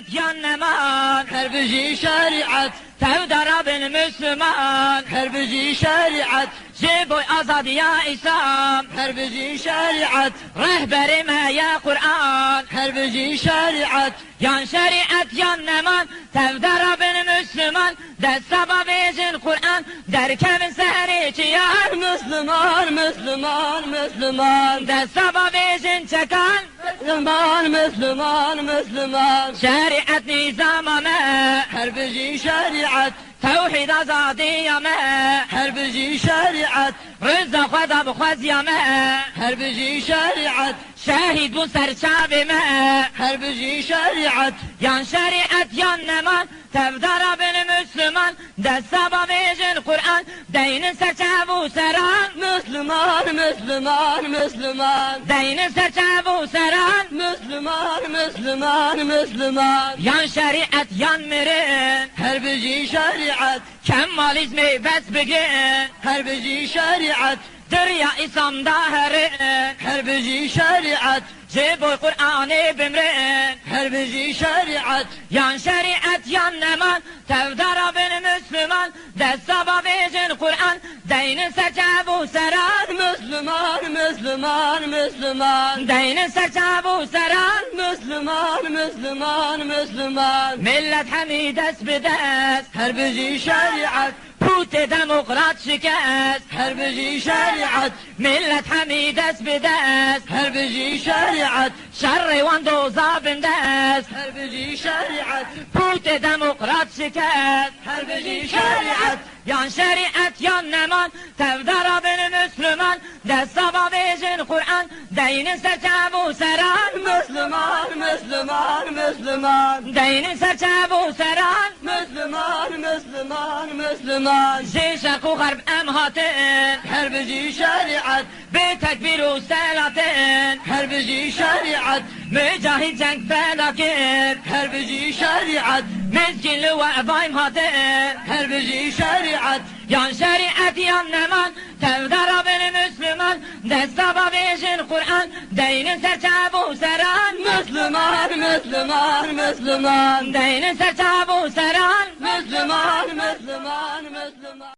şeriat yan neman Herbici şeriat Tevde Rabbin Müslüman. Herbici şeriat Jiboy azadiya İslam. Herbici şeriat Rehberime ya Kur'an. Herbici şeriat Yan şeriat yan neman Tevde Rabbin Müslüman Destaba vezin Kur'an Derkevin sehri çiyan Müslüman Müslüman Müslüman. Destaba vezin çekan زمان مسلمان مسلمان شريعة نظامنا هربجي شريعة. توحيد آزادي ما. هربجي شريعة. رزق خدا بخز ما. هربجي شريعة. شهيد وسرشاب ما. هربجي شريعة. يان شريعة يان نمان تبدر بن Müslüman Destaba vezin Kur'an. Deynin serçabu seran. Müslüman Müslüman Müslüman. Deynin serçabu seran. Müslüman Müslüman Müslüman. Yan şeriat yan mirin. Herbici şeriat. Kemalizmi besbigin Herbici şeriat. Dirya İslam'da herin. Herbici şeriat. Jiboy Kur'an'ı bimrin. Herbici şeriat. Yan şeriat yan neman. Tevde Rabbin كذب فيش القرآن. دين سجابو سران مسلمان مسلمان مسلمان. دين سجابو سران مسلمان مسلمان مسلمان. ملة حميد اسبدس هربجي شريعة؟ قلت ديمقراط شكاس. هربجي شريعت ملة حميدس بداس. هربجي شريعت شر وندو زاب انداس هربجي شريعت فوت ديمقراط شكاس. هربجي شريعت يان شريعت يان نمان. تفدر بالمسلمان ده الصبا بيجن قرآن. دين سرچاب و سران. مسلمان مسلمان مسلمان. دين سرچاب و سران. Müslüman Müslüman. U garb emhatin Herbici şeriat. Bir tekbiru selatin Herbici şeriat. Mücahit cenk felakir Herbici şeriat. Mezginli ve ebaim hatin Herbici şeriat. Yan şeriat yan neman Tevde Rabbin Müslüman Destaba بيجن قرآن دين سرتاب وسران. مسلمان مسلمان مسلمان. دين سرتاب وسران. مسلمان مسلمان مسلمان.